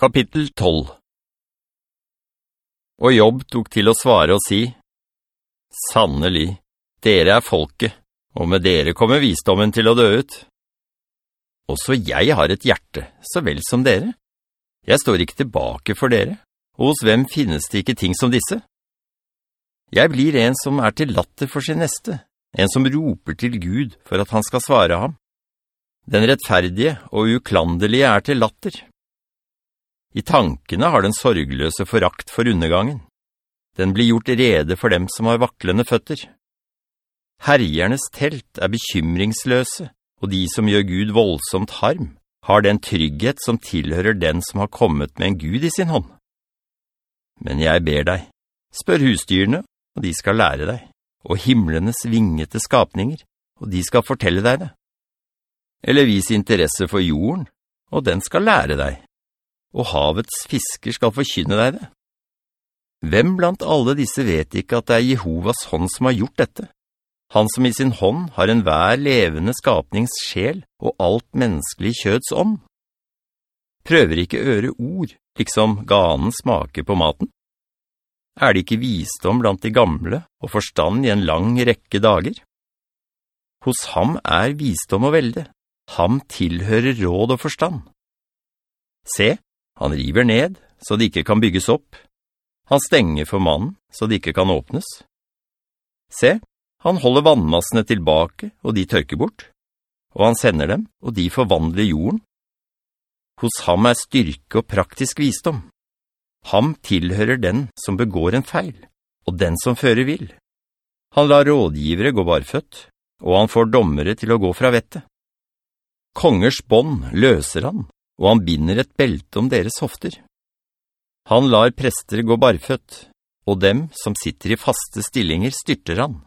Kapittel 12 Og Jobb tok til å svare og si, «Sannelig, dere er folket, og med dere kommer visdommen til å dø ut. Også jeg har et hjerte, så vel som dere. Jeg står ikke tilbake for dere, og hos hvem finnes det ikke ting som disse? Jeg blir en som er til latter for sin neste, en som roper til Gud for at han skal svare ham. Den rettferdige og uklandelige er til latter.» I tankene har den sorgløse forakt for undergangen. Den blir gjort rede for dem som har vaklende føtter. Herjernes telt er bekymringsløse, og de som gjør Gud voldsomt harm, har den trygghet som tilhører den som har kommet med en Gud i sin hånd. Men jeg ber deg, spør husdyrene, og de skal lære deg, og himmelenes vingete skapninger, og de skal fortelle deg det. Eller vis interesse for jorden, og den skal lære deg og havets fisker skal forkynne deg det. Hvem blant alle disse vet ikke at det er Jehovas hånd som har gjort dette? Han som i sin hånd har en hver levende skapnings sjel og alt menneskelig kjøds ånd. Prøver ikke øre ord, liksom ganen smaker på maten? Er det ikke visdom blant de gamle og forstand i en lang rekke dager? Hos ham er visdom og velde. Ham tilhører råd og forstand. Se, han river ned, så det ikke kan bygges opp. Han stenger for mannen, så det ikke kan åpnes. Se, han holder vannmassene tilbake, og de tørker bort. Og han sender dem, og de forvandler jorden. Hos ham er styrke og praktisk visdom. Ham tilhører den som begår en feil, og den som fører vil. Han lar rådgivere gå barfødt, og han får dommere til å gå fra vettet. Kongers bånd løser han, og han binder et belte om deres hofter. Han lar prester gå barfødt, og dem som sitter i faste stillinger styrter han.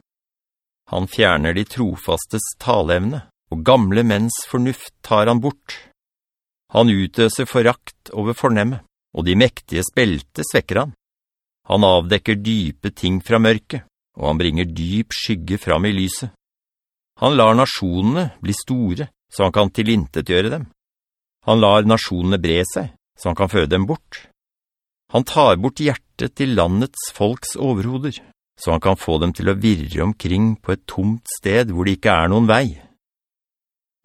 Han fjerner de trofastes taleevne, og gamle menns fornuft tar han bort. Han utøser forakt over fornemme, og de mektige belte svekker han. Han avdekker dype ting fra mørket, og han bringer dyp skygge fram i lyset. Han lar nasjonene bli store, så han kan tilintetgjøre dem. Han lar nasjonene bre seg, så han kan føde dem bort. Han tar bort hjertet til landets folks overhoder, så han kan få dem til å virre omkring på et tomt sted hvor det ikke er noen vei.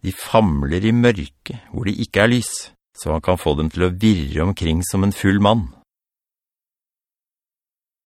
De famler i mørke hvor det ikke er lys, så han kan få dem til å virre omkring som en full mann.